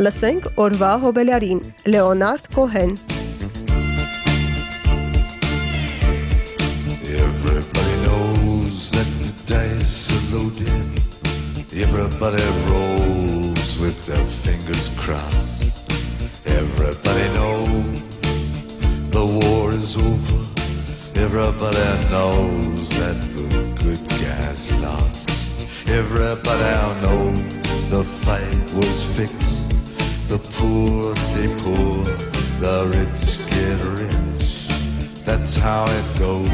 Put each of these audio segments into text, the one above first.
Լսենք օրվա հոբելարին Լեոնարդ Քոհեն Everybody knows that the dice are loaded. Everybody rolls with their fingers crossed. Everybody knows the war is over. Everybody knows that the good guy's lost. Everybody knows the fight was fixed. The poor stay poor, the rich get rich. That's how it goes.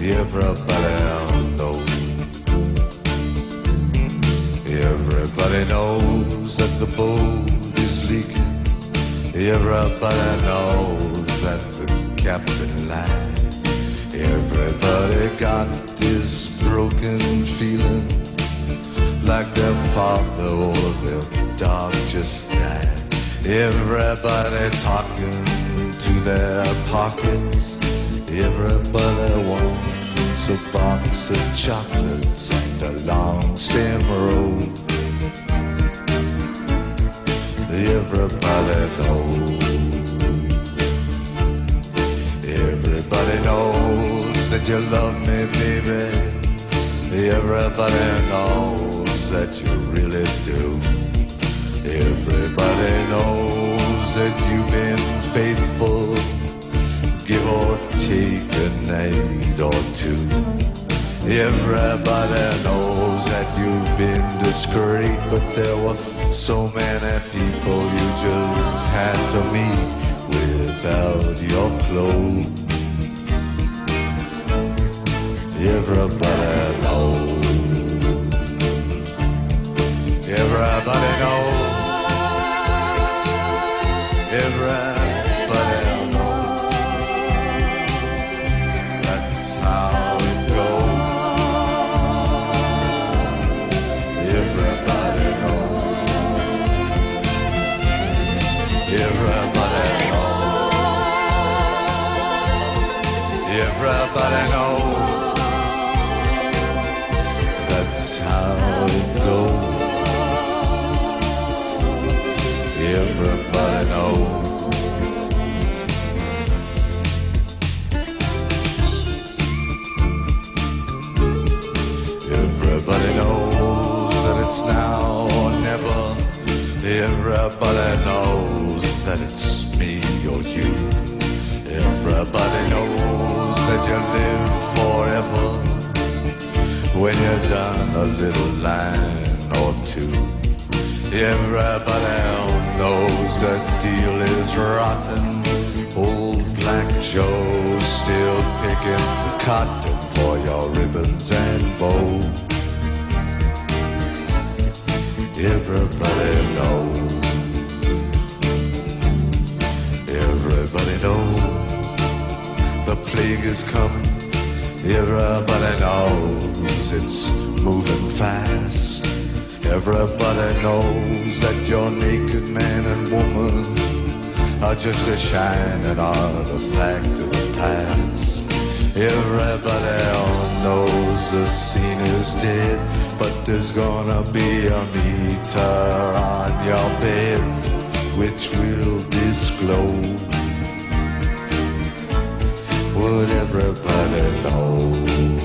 Everybody knows. Everybody knows that the boat is leaking. Everybody knows that the captain lied. Everybody got this broken feeling their father or their dog just died. Everybody talking to their pockets. Everybody wants a box of chocolates and a long stem road. Everybody knows. Everybody knows that you love me, baby. Everybody knows that you really do. Everybody knows that you've been faithful, give or take a night or two. Everybody knows that you've been discreet, but there were so many people you just had to meet without your clothes. Everybody Everybody knows that it's me or you. Everybody knows that you live forever when you're done a little line or two. Everybody knows that deal is rotten. Old Black Joe's still picking cotton for your ribbons and bows. Everybody knows. Everybody knows the plague is coming. Everybody knows it's moving fast. Everybody knows that your naked man and woman are just a shining artifact of the past. Everybody knows the scene is dead, but there's gonna be a meter on your bed which will disclose what everybody knows.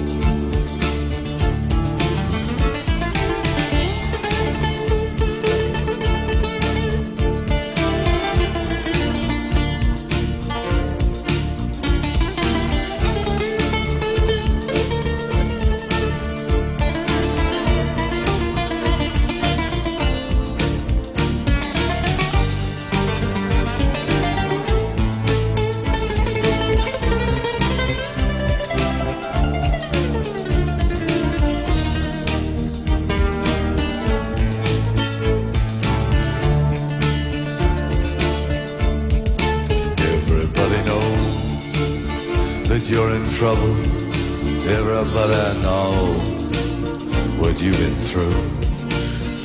Everybody knows what you've been through.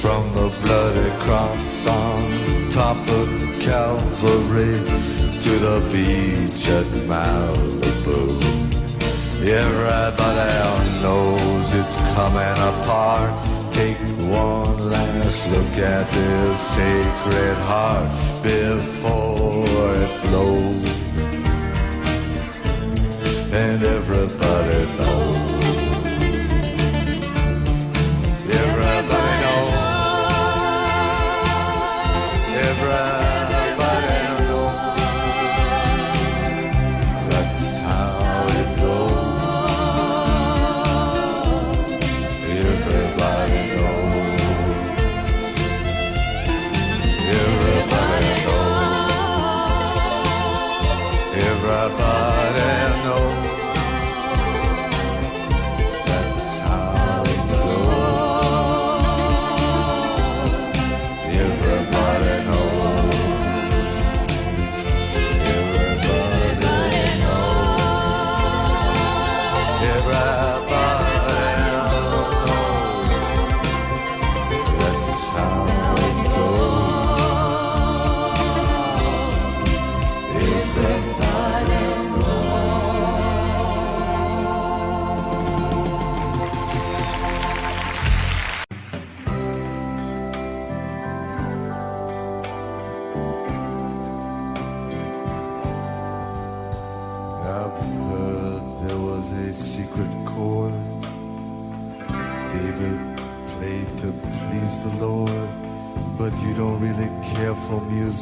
From the bloody cross on top of Calvary to the beach at Malibu. Everybody knows it's coming apart. Take one last look at this sacred heart before it blows. And everybody knows. Everybody knows. Everybody knows. That's how it goes. Everybody knows. Everybody knows. Everybody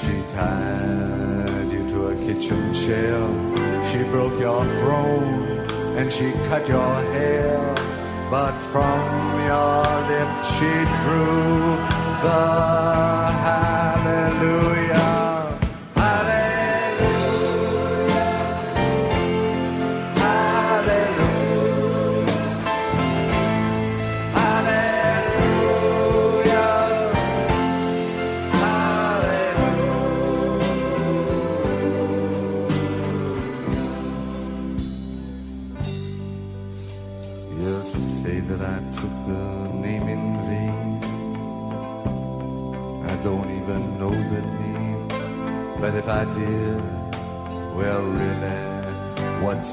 She tied you to a kitchen chair. She broke your throne and she cut your hair. But from your lips she drew the. Hallelujah.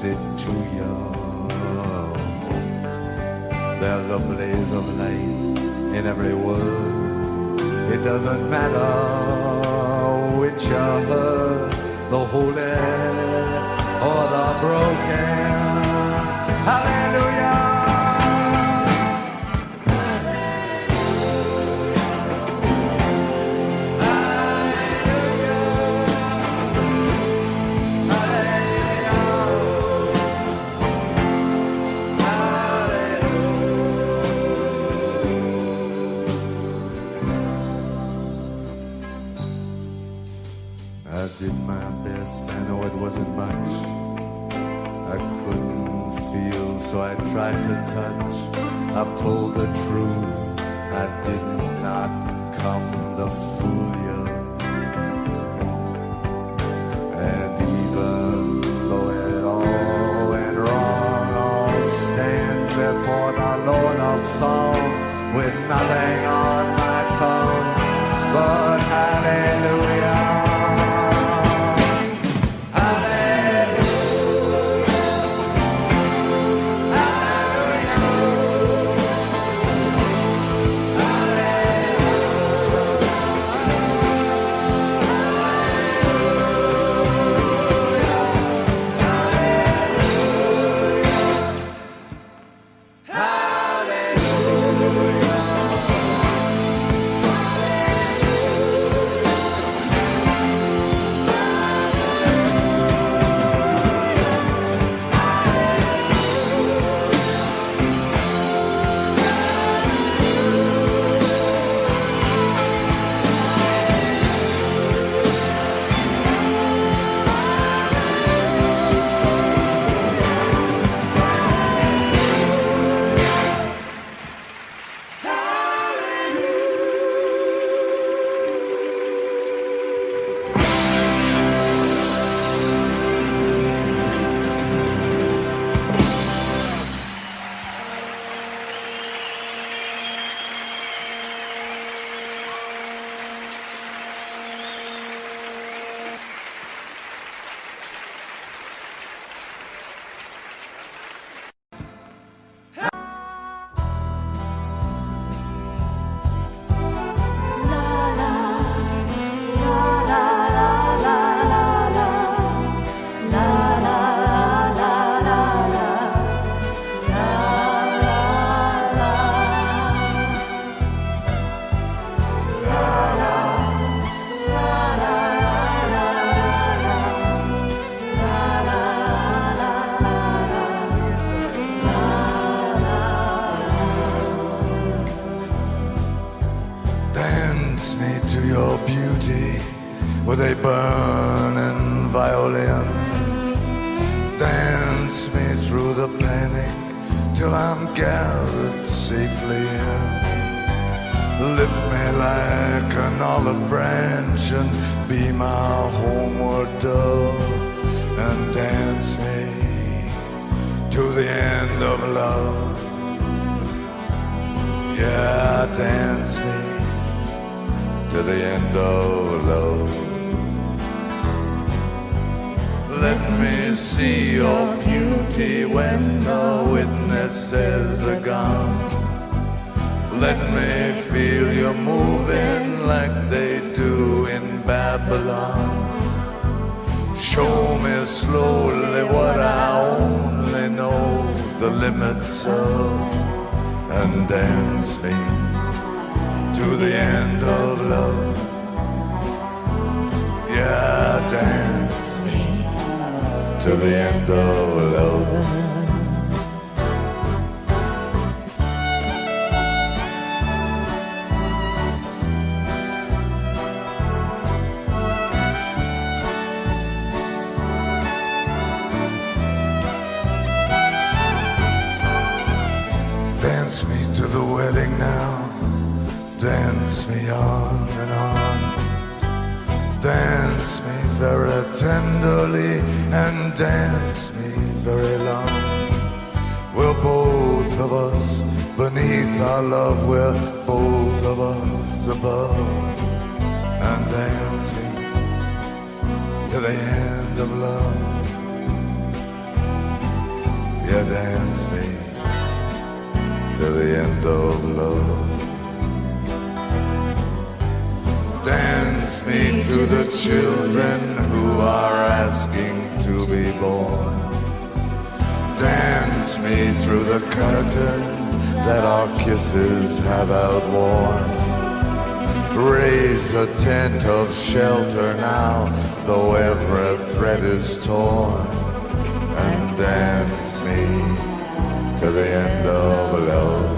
What's it to you? There's a blaze of light in every word. It doesn't matter which you heard, the holy or the broken. Hallelujah. Tried to touch. I've told the truth, with a burning violin. Dance me through the panic till I'm gathered safely in. Lift me like an olive branch and be my homeward dove and dance me to the end of love. Yeah, dance me to the end of love. Let me see your beauty when the witnesses are gone. Let me feel you moving like they do in Babylon. Show me slowly what I only know the limits of and dance me to the end of love. Yeah, dance to the end of love. Dance me to the wedding now. Dance me on and on. Beneath our love, we're both of us above. And dance me to the end of love. Yeah, dance me to the end of love. Dance me to the children who are asking to be born. Dance me through the curtains that our kisses have outworn. Raise a tent of shelter now, though every thread is torn. And dance me to the end of love.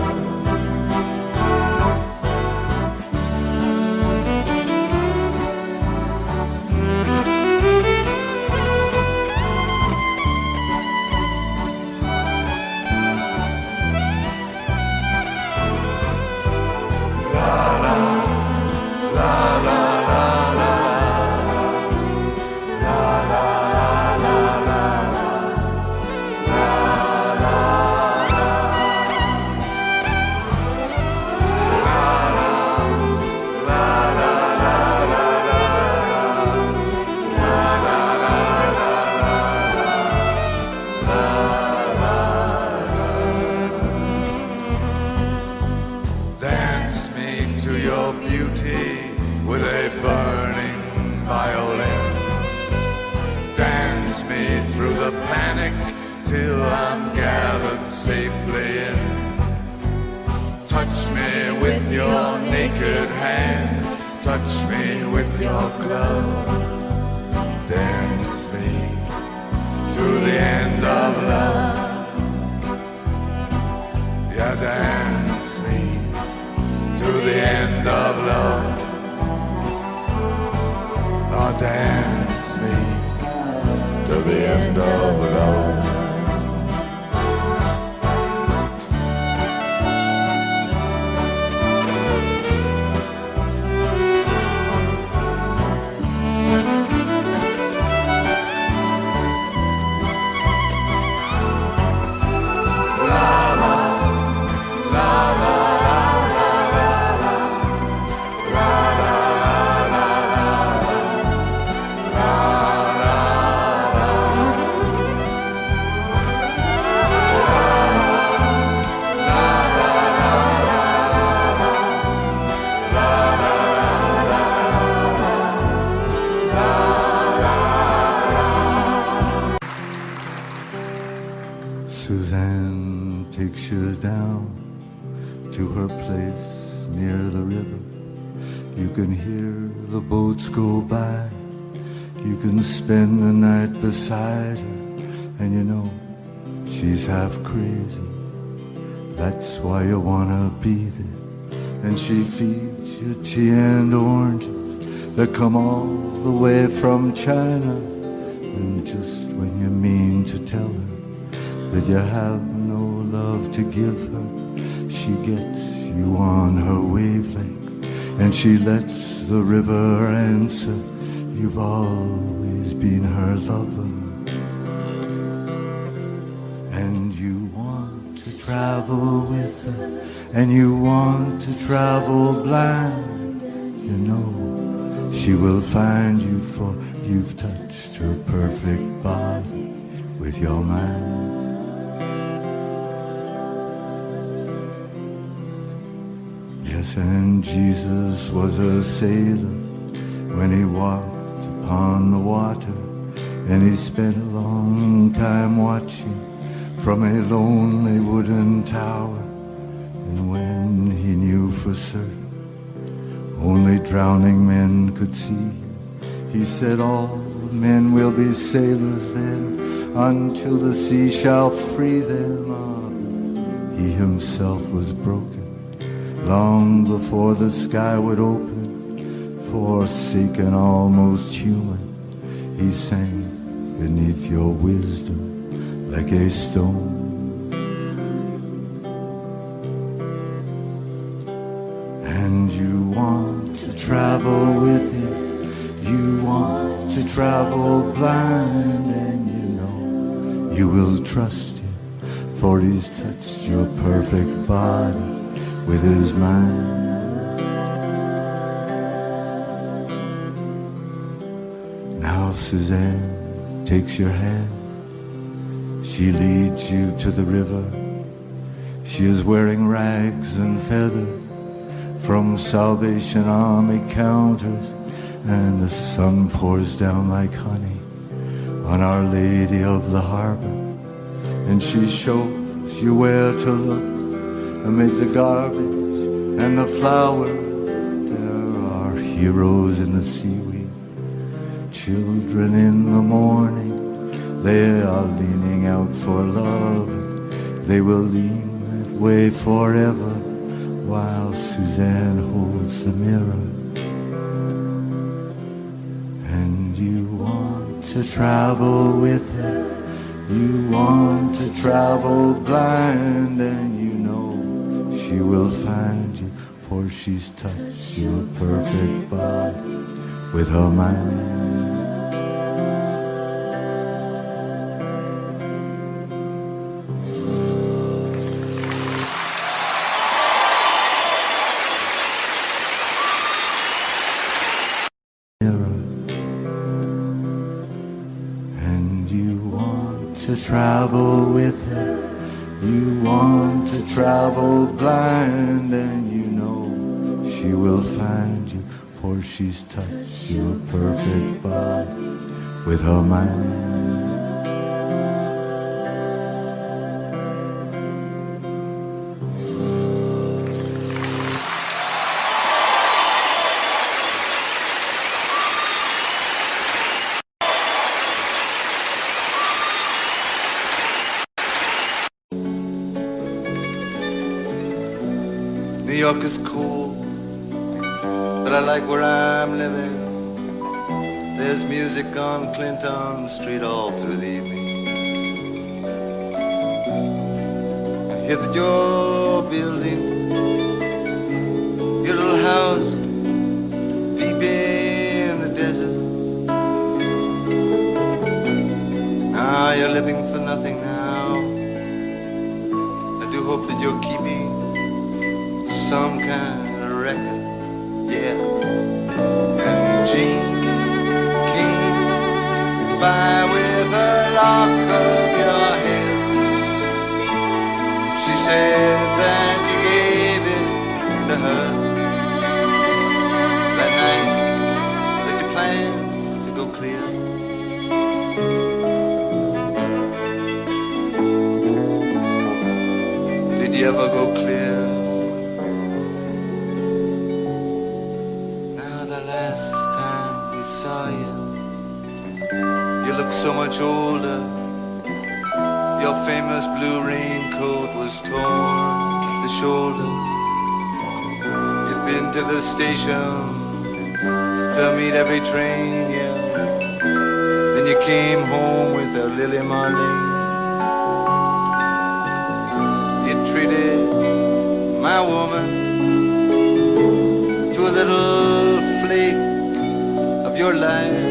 Your glove. Dance me to the end of love. Yeah, dance me to the end of love. Oh, dance me to the end of love. You down to her place near the river. You can hear the boats go by. You can spend the night beside her, and you know she's half crazy. That's why you wanna be there. And she feeds you tea and oranges, that come all the way from China. And just when you mean to tell her that you have love to give her, she gets you on her wavelength and she lets the river answer. You've always been her lover. And you want to travel with her and you want to travel blind. You know she will find you for you've touched her perfect body with your mind. Yes, and Jesus was a sailor when he walked upon the water, and he spent a long time watching from a lonely wooden tower. And when he knew for certain only drowning men could see he said, All men will be sailors then until the sea shall free them. Ah, He himself was broken long before the sky would open, forsaken, almost human. He sank beneath your wisdom like a stone. And you want to travel with him, you want to travel blind, and you know you will trust him, for he's touched your perfect body with his mind. Now Suzanne takes your hand. She leads you to the river. She is wearing rags and feathers from Salvation Army counters, and the sun pours down like honey on Our Lady of the Harbor, and she shows you where to look amid the garbage and the flowers. There are heroes in the seaweed, children in the morning. They are leaning out for love. They will lean that way forever while Suzanne holds the mirror. And you want to travel with her. You want to travel blind and you she will find you for she's touched your perfect body with her mind. mirror. And you want to travel with her. You want to travel blind, and you know she will find you, for she's touched your perfect body with her mind. Is cool, but I like where I'm living. There's music on Clinton Street all through the evening. That you're building your little house deep in the desert. Now you're living some kind much older. Your famous blue raincoat was torn at the shoulder. You'd been to the station to meet every train, yeah. Then you came home with a Lili Marlene. You treated my woman to a little flake of your life.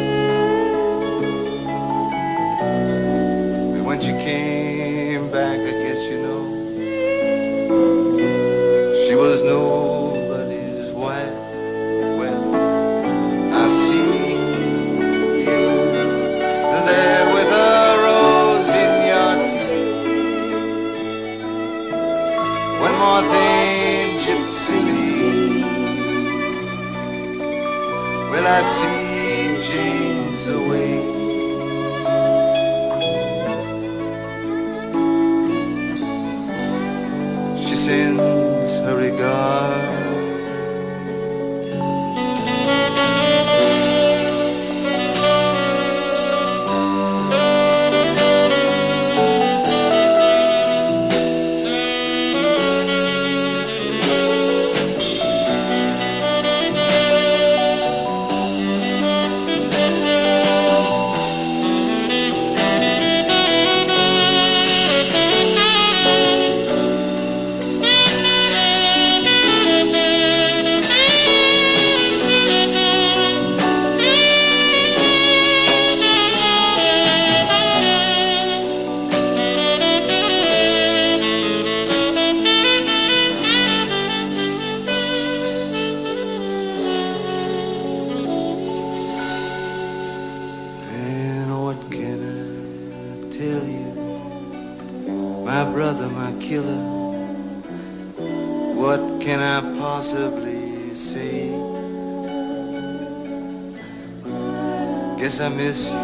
Guess I miss you.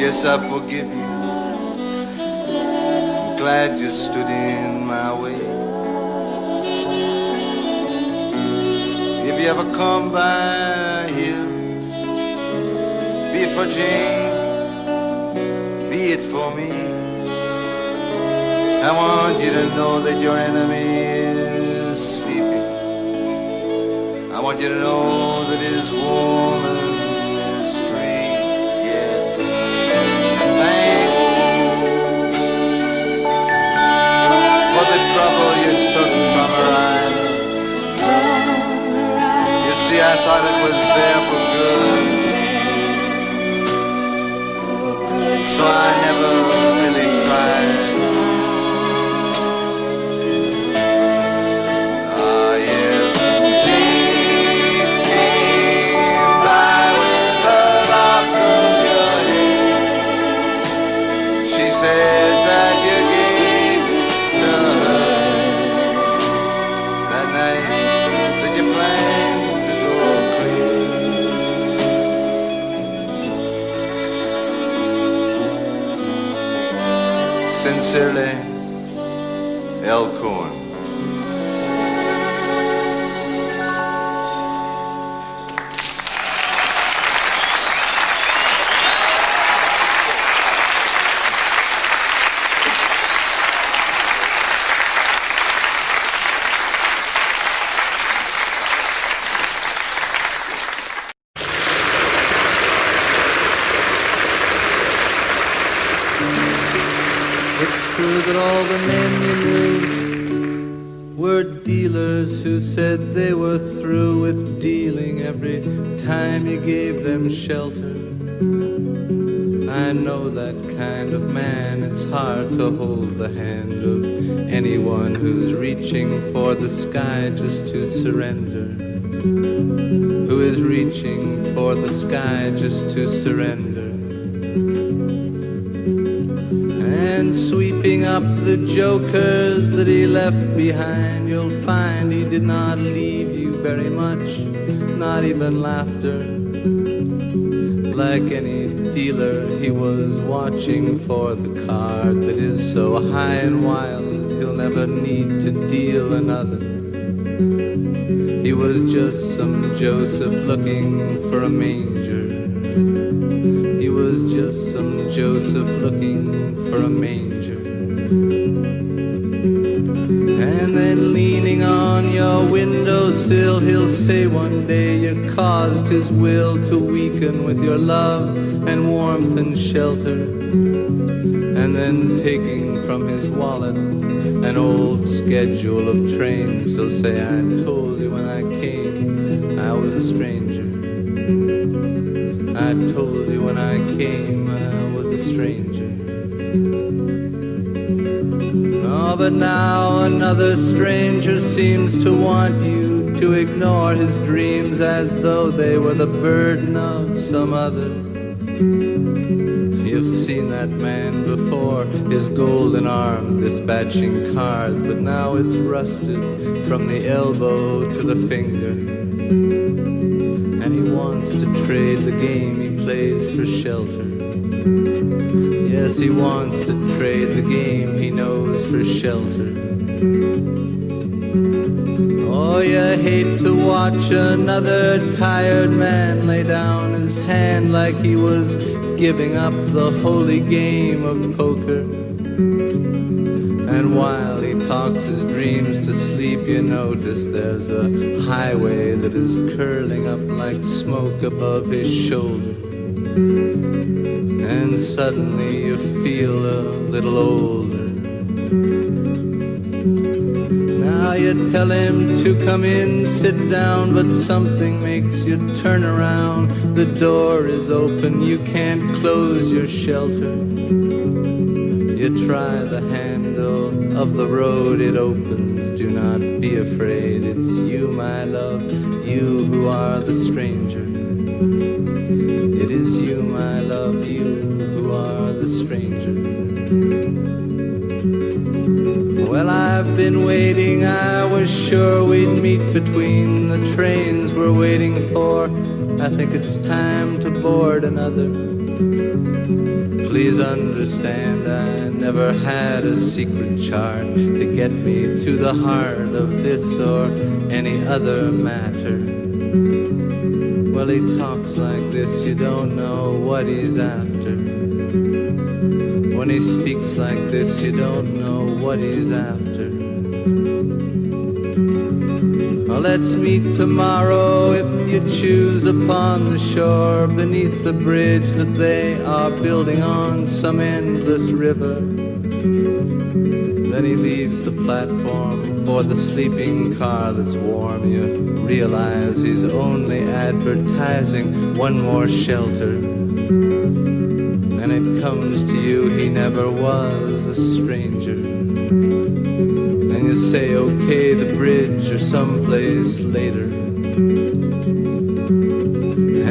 Guess I forgive you. I'm glad you stood in my way. If you ever come by here, be it for Jane, be it for me. I want you to know that your enemy is sleeping. I want you to know that his woman thought it was there for good. So I all the men you knew were dealers who said they were through with dealing every time you gave them shelter. I know that kind of man. It's hard to hold the hand of anyone who's reaching for the sky just to surrender. Who is reaching for the sky just to surrender. And sweeping up the jokers that he left behind, you'll find he did not leave you very much, not even laughter. Like any dealer, he was watching for the card that is so high and wild, he'll never need to deal another. He was just some Joseph looking for a manger. Joseph looking for a manger. And then leaning on your windowsill, he'll say one day you caused his will to weaken with your love and warmth and shelter. And then taking from his wallet an old schedule of trains, he'll say, I told you when I came I was a stranger. I told you when I came I stranger. Oh, but now another stranger seems to want you to ignore his dreams as though they were the burden of some other. You've seen that man before, his golden arm dispatching cards, but now it's rusted from the elbow to the finger. Wants to trade the game he plays for shelter. Yes, he wants to trade the game he knows for shelter. Oh, you hate to watch another tired man lay down his hand like he was giving up the holy game of poker. And while talks his dreams to sleep, you notice there's a highway that is curling up like smoke above his shoulder. And suddenly you feel a little older. Now you tell him to come in, sit down, but something makes you turn around. The door is open, you can't close your shelter. You try the handle of the road, it opens. Do not be afraid, it's you, my love, you who are the stranger. It is you, my love, you who are the stranger. Well, I've been waiting, I was sure we'd meet between the trains we're waiting for. I think it's time to board another. Please understand, I never had a secret chart to get me to the heart of this or any other matter. Well, he talks like this, you don't know what he's after. When he speaks like this, you don't know what he's after. Well, let's meet tomorrow if you choose upon the shore beneath the bridge that they are building on some endless river. Then he leaves the platform for the sleeping car that's warm. You realize he's only advertising one more shelter. And it comes to you he never was a stranger. You say, okay, the bridge or someplace later.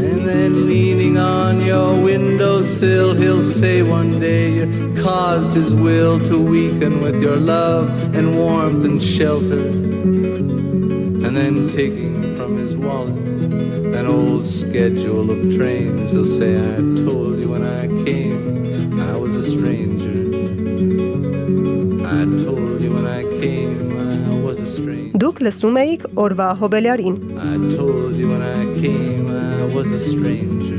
And then leaning on your windowsill, he'll say one day you caused his will to weaken with your love and warmth and shelter. And then taking from his wallet an old schedule of trains, he'll say, I told you when I came I was a stranger. I told Դուք լսում էիք օրվա հոբելյարին։ I told you when I came I was a stranger.